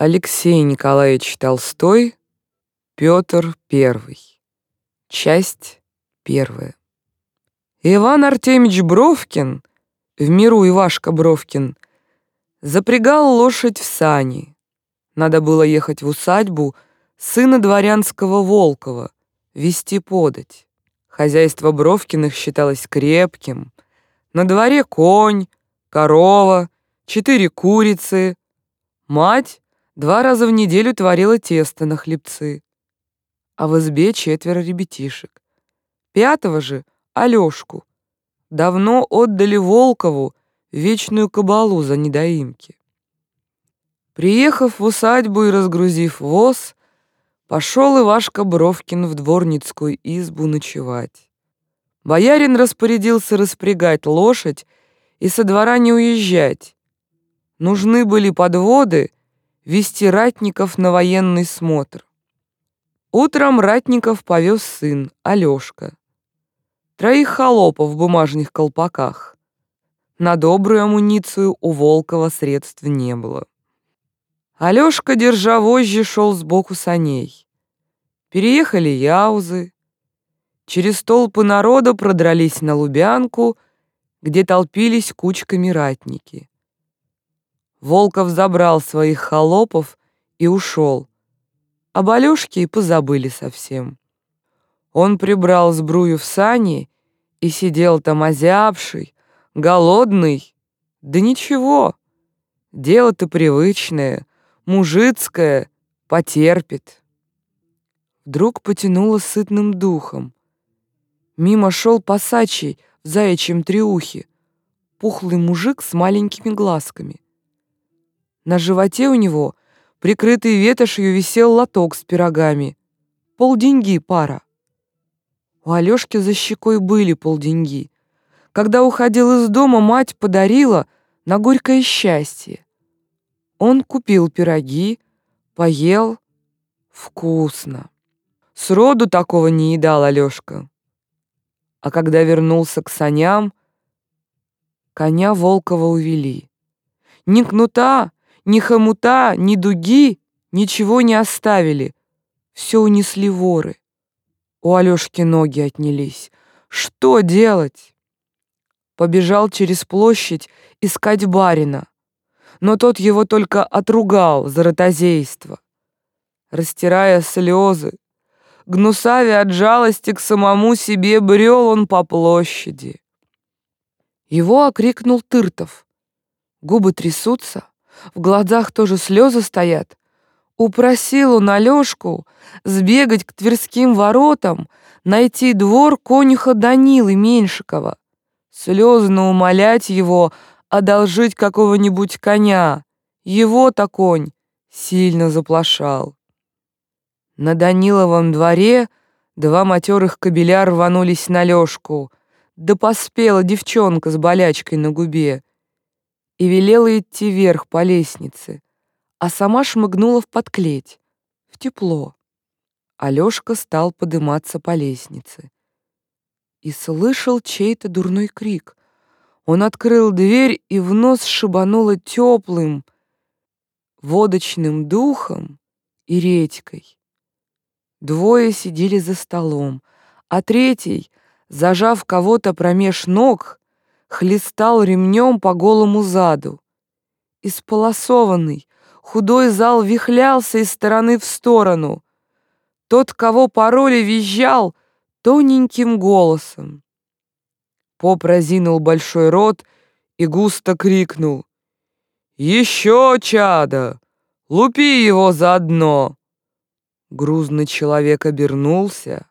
Алексей Николаевич Толстой, Петр I. Часть первая. Иван Артемьевич Бровкин, в миру Ивашка Бровкин, запрягал лошадь в сани. Надо было ехать в усадьбу сына дворянского Волкова, вести подать. Хозяйство Бровкиных считалось крепким. На дворе конь, корова, четыре курицы. Мать Два раза в неделю творила тесто на хлебцы. А в избе четверо ребятишек. Пятого же — Алёшку. Давно отдали Волкову вечную кабалу за недоимки. Приехав в усадьбу и разгрузив воз, пошел Ивашка Бровкин в дворницкую избу ночевать. Боярин распорядился распрягать лошадь и со двора не уезжать. Нужны были подводы вести ратников на военный смотр. Утром ратников повез сын, Алёшка. Троих холопов в бумажных колпаках. На добрую амуницию у Волкова средств не было. Алёшка, держа вожжи, шел сбоку саней. Переехали яузы. Через толпы народа продрались на Лубянку, где толпились кучками ратники. Волков забрал своих холопов и ушел. Об Алёшке и позабыли совсем. Он прибрал сбрую в сани и сидел там озябший, голодный. Да ничего, дело-то привычное, мужицкое, потерпит. Вдруг потянуло сытным духом. Мимо шел посачий в заячьем триухе, пухлый мужик с маленькими глазками — на животе у него, прикрытый ветошью, висел лоток с пирогами. Полденьги пара. У Алёшки за щекой были полденьги. Когда уходил из дома, мать подарила на горькое счастье. Он купил пироги, поел. Вкусно. Сроду такого не едал Алёшка. А когда вернулся к саням, коня Волкова увели. Ни кнута, ни хомута, ни дуги ничего не оставили. Все унесли воры. У Алёшки ноги отнялись. Что делать? Побежал через площадь искать барина. Но тот его только отругал за ротозейство. Растирая слезы, гнусавя от жалости к самому себе, брел он по площади. Его окрикнул Тыртов. Губы трясутся, в глазах тоже слезы стоят. Упросил он Алёшку сбегать к Тверским воротам, найти двор конюха Данилы Меньшикова, слезно умолять его одолжить какого-нибудь коня. Его-то конь сильно заплашал. На Даниловом дворе два матерых кобеля рванулись на Лёшку, да поспела девчонка с болячкой на губе и велела идти вверх по лестнице, а сама шмыгнула в подклеть, в тепло. Алёшка стал подниматься по лестнице и слышал чей-то дурной крик. Он открыл дверь и в нос шибануло теплым водочным духом и редькой. Двое сидели за столом, а третий, зажав кого-то промеж ног, хлестал ремнем по голому заду. Исполосованный, худой зал вихлялся из стороны в сторону. Тот, кого пароли, визжал тоненьким голосом. Поп разинул большой рот и густо крикнул. «Еще, чада! Лупи его заодно!» Грузный человек обернулся.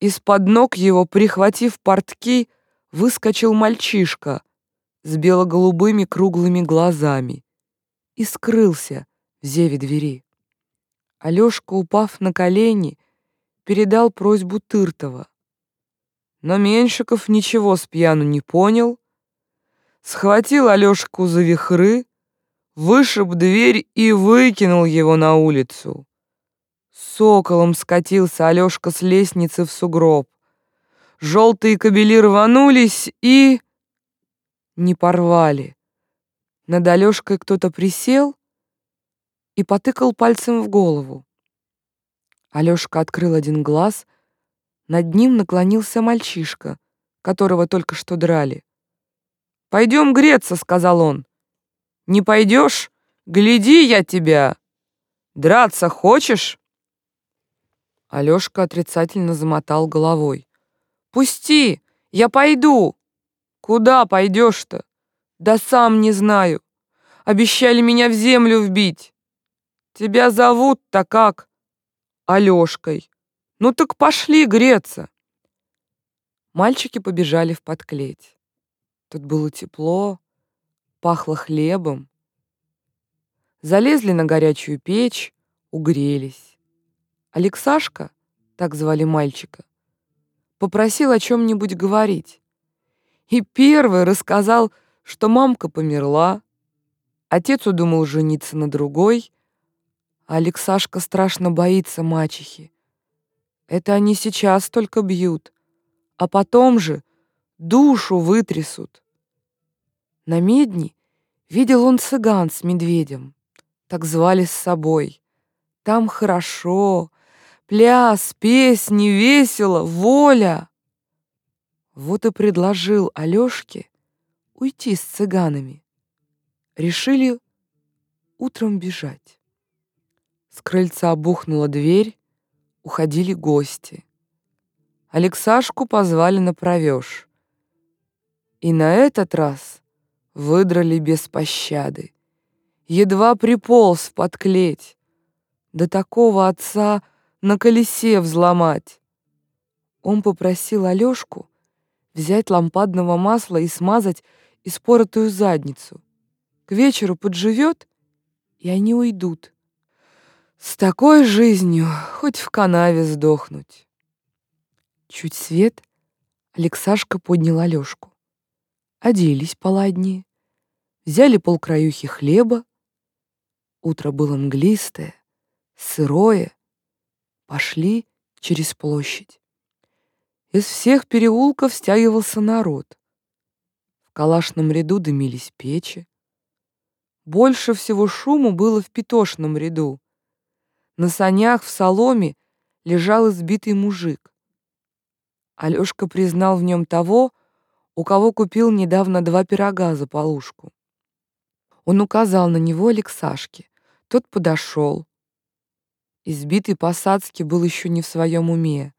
Из-под ног его, прихватив портки, выскочил мальчишка с бело-голубыми круглыми глазами и скрылся в зеве двери. Алёшка, упав на колени, передал просьбу Тыртова. Но Меньшиков ничего с пьяну не понял, схватил Алёшку за вихры, вышиб дверь и выкинул его на улицу. Соколом скатился Алёшка с лестницы в сугроб. Желтые кобели рванулись и... Не порвали. Над Алёшкой кто-то присел, и потыкал пальцем в голову. Алёшка открыл один глаз, над ним наклонился мальчишка, которого только что драли. «Пойдем греться», — сказал он. «Не пойдешь? Гляди я тебя! Драться хочешь?» Алёшка отрицательно замотал головой. «Пусти! Я пойду!» «Куда пойдешь-то?» «Да сам не знаю. Обещали меня в землю вбить. Тебя зовут-то как?» Алёшкой. Ну так пошли греться. Мальчики побежали в подклеть. Тут было тепло, пахло хлебом. Залезли на горячую печь, угрелись. Алексашка, так звали мальчика, попросил о чем-нибудь говорить. И первый рассказал, что мамка померла, отец удумал жениться на другой, Алексашка страшно боится мачехи. Это они сейчас только бьют, а потом же душу вытрясут. На медни видел он цыган с медведем, так звали с собой. Там хорошо, пляс, песни, весело, воля. Вот и предложил Алёшке уйти с цыганами. Решили утром бежать. С крыльца бухнула дверь, уходили гости. Алексашку позвали на провёж. И на этот раз выдрали без пощады. Едва приполз под клеть. До такого отца на колесе взломать. Он попросил Алёшку взять лампадного масла и смазать испоротую задницу. К вечеру подживет, и они уйдут. С такой жизнью хоть в канаве сдохнуть. Чуть свет, Алексашка поднял Алёшку. Оделись поладнее, взяли полкраюхи хлеба. Утро было мглистое, сырое. Пошли через площадь. Из всех переулков стягивался народ. В калашном ряду дымились печи. Больше всего шуму было в петошном ряду. На санях в соломе лежал избитый мужик. Алёшка признал в нем того, у кого купил недавно два пирога за полушку. Он указал на него Алексашке. Тот подошел. Избитый посадский был еще не в своем уме.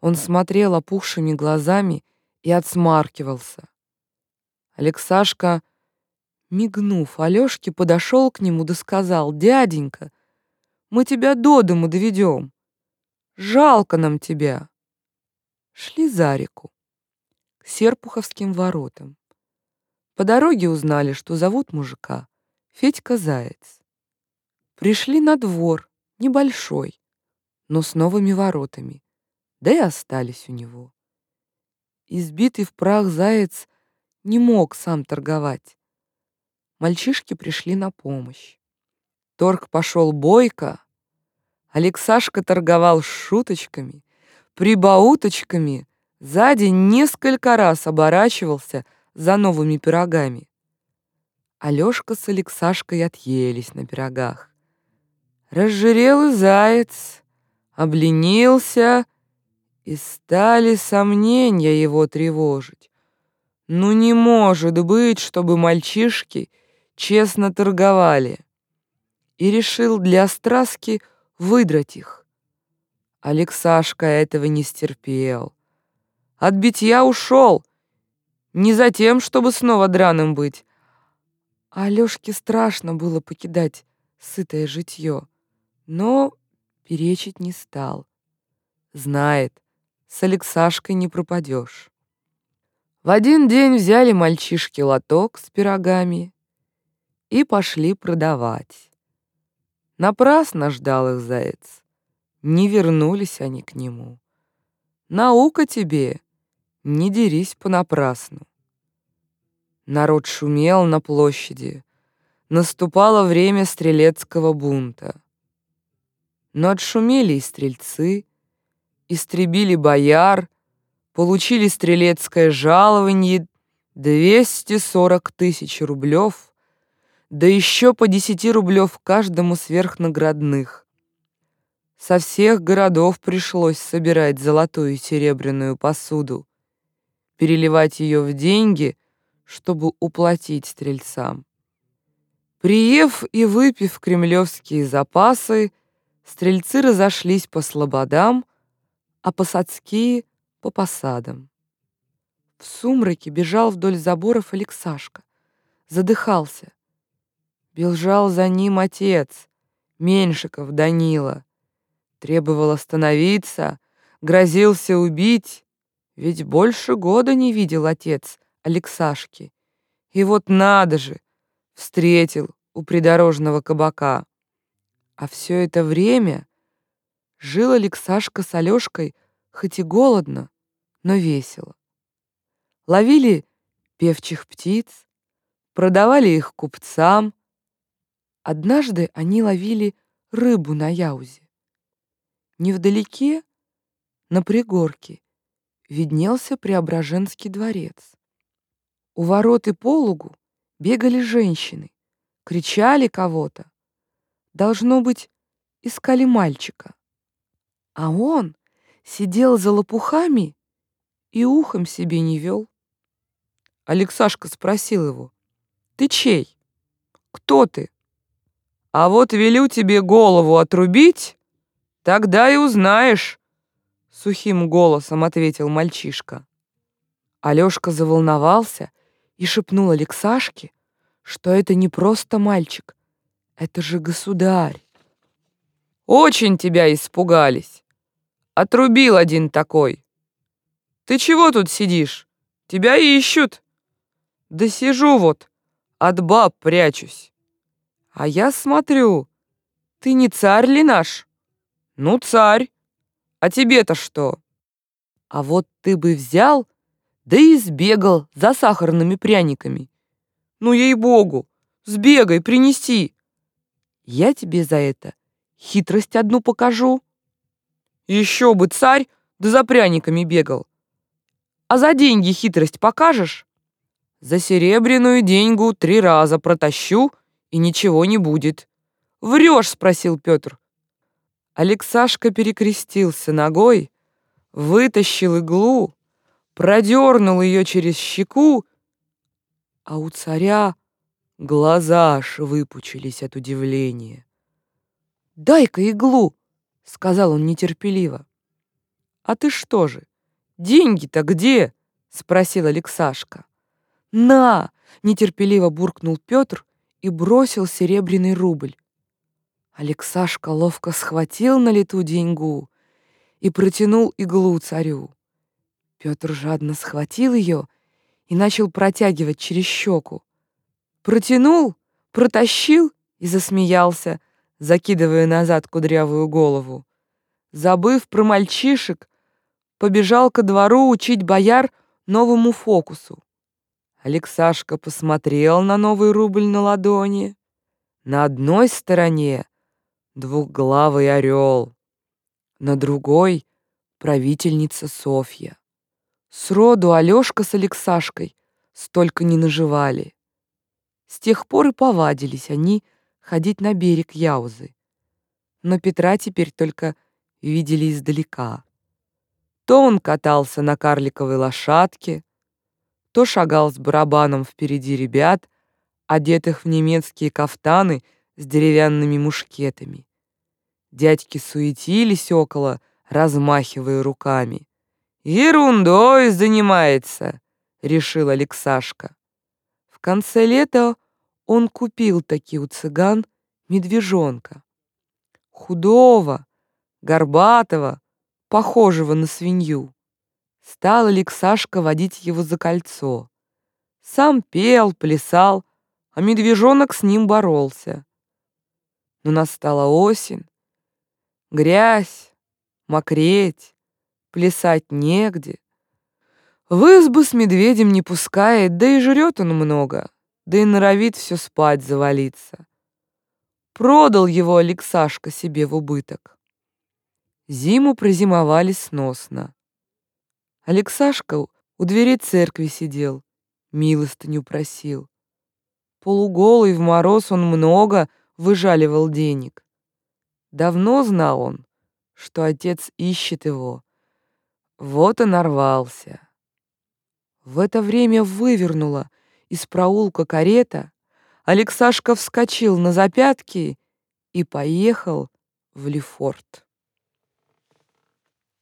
Он смотрел опухшими глазами и отсмаркивался. Алексашка, мигнув Алёшке, подошел к нему да сказал, «Дяденька, мы тебя до дому доведем. Жалко нам тебя. Шли за реку, к Серпуховским воротам. По дороге узнали, что зовут мужика Федька Заяц. Пришли на двор, небольшой, но с новыми воротами, да и остались у него. Избитый в прах заяц не мог сам торговать. Мальчишки пришли на помощь. Торг пошел бойко. Алексашка торговал шуточками, прибауточками, за день несколько раз оборачивался за новыми пирогами. Алёшка с Алексашкой отъелись на пирогах. Разжирел и заяц, обленился, и стали сомнения его тревожить. Ну не может быть, чтобы мальчишки честно торговали и решил для страски выдрать их. Алексашка этого не стерпел. От битья ушел. Не за тем, чтобы снова драным быть. А Алёшке страшно было покидать сытое житье, но перечить не стал. Знает, с Алексашкой не пропадешь. В один день взяли мальчишки лоток с пирогами и пошли продавать. Напрасно ждал их заяц. Не вернулись они к нему. Наука тебе, не дерись понапрасну. Народ шумел на площади. Наступало время стрелецкого бунта. Но отшумели и стрельцы, истребили бояр, получили стрелецкое жалование 240 тысяч рублев, да еще по десяти рублев каждому сверхнаградных. Со всех городов пришлось собирать золотую и серебряную посуду, переливать ее в деньги, чтобы уплатить стрельцам. Приев и выпив кремлевские запасы, стрельцы разошлись по слободам, а посадские — по посадам. В сумраке бежал вдоль заборов Алексашка, задыхался. Бежал за ним отец, Меньшиков Данила. Требовал остановиться, грозился убить, ведь больше года не видел отец Алексашки. И вот надо же, встретил у придорожного кабака. А все это время жил Алексашка с Алешкой хоть и голодно, но весело. Ловили певчих птиц, продавали их купцам. Однажды они ловили рыбу на яузе. Невдалеке, на пригорке, виднелся Преображенский дворец. У ворот и полугу бегали женщины, кричали кого-то. Должно быть, искали мальчика. А он сидел за лопухами и ухом себе не вел. Алексашка спросил его, «Ты чей? Кто ты?» «А вот велю тебе голову отрубить, тогда и узнаешь», — сухим голосом ответил мальчишка. Алёшка заволновался и шепнул Алексашке, что это не просто мальчик, это же государь. «Очень тебя испугались. Отрубил один такой. Ты чего тут сидишь? Тебя ищут». «Да сижу вот, от баб прячусь». «А я смотрю, ты не царь ли наш?» «Ну, царь. А тебе-то что?» «А вот ты бы взял да и сбегал за сахарными пряниками. Ну, ей-богу, сбегай, принеси. Я тебе за это хитрость одну покажу. Еще бы царь, да за пряниками бегал. А за деньги хитрость покажешь? За серебряную деньгу три раза протащу, и ничего не будет. Врешь, спросил Петр. Алексашка перекрестился ногой, вытащил иглу, продернул ее через щеку, а у царя глаза аж выпучились от удивления. «Дай-ка иглу!» — сказал он нетерпеливо. «А ты что же, деньги-то где?» — спросил Алексашка. «На!» — нетерпеливо буркнул Петр и бросил серебряный рубль. Алексашка ловко схватил на лету деньгу и протянул иглу царю. Петр жадно схватил ее и начал протягивать через щеку. Протянул, протащил и засмеялся, закидывая назад кудрявую голову. Забыв про мальчишек, побежал ко двору учить бояр новому фокусу. Алексашка посмотрел на новый рубль на ладони. На одной стороне двухглавый орел, на другой — правительница Софья. Сроду Алёшка с Алексашкой столько не наживали. С тех пор и повадились они ходить на берег Яузы. Но Петра теперь только видели издалека. То он катался на карликовой лошадке, то шагал с барабаном впереди ребят, одетых в немецкие кафтаны с деревянными мушкетами. Дядьки суетились около, размахивая руками. «Ерундой занимается», — решил Алексашка. Конце лета он купил таки у цыган медвежонка. Худого, горбатого, похожего на свинью. Стал Алексашка водить его за кольцо. Сам пел, плясал, а медвежонок с ним боролся. Но настала осень, грязь, мокреть, плясать негде. В избу с медведем не пускает, да и жрет он много, да и норовит все спать завалиться. Продал его Алексашка себе в убыток. Зиму прозимовали сносно. Алексашка у двери церкви сидел, милостыню просил. Полуголый в мороз он много выжаливал денег. Давно знал он, что отец ищет его. Вот и нарвался. В это время вывернула из проулка карета, Алексашка вскочил на запятки и поехал в Лефорт.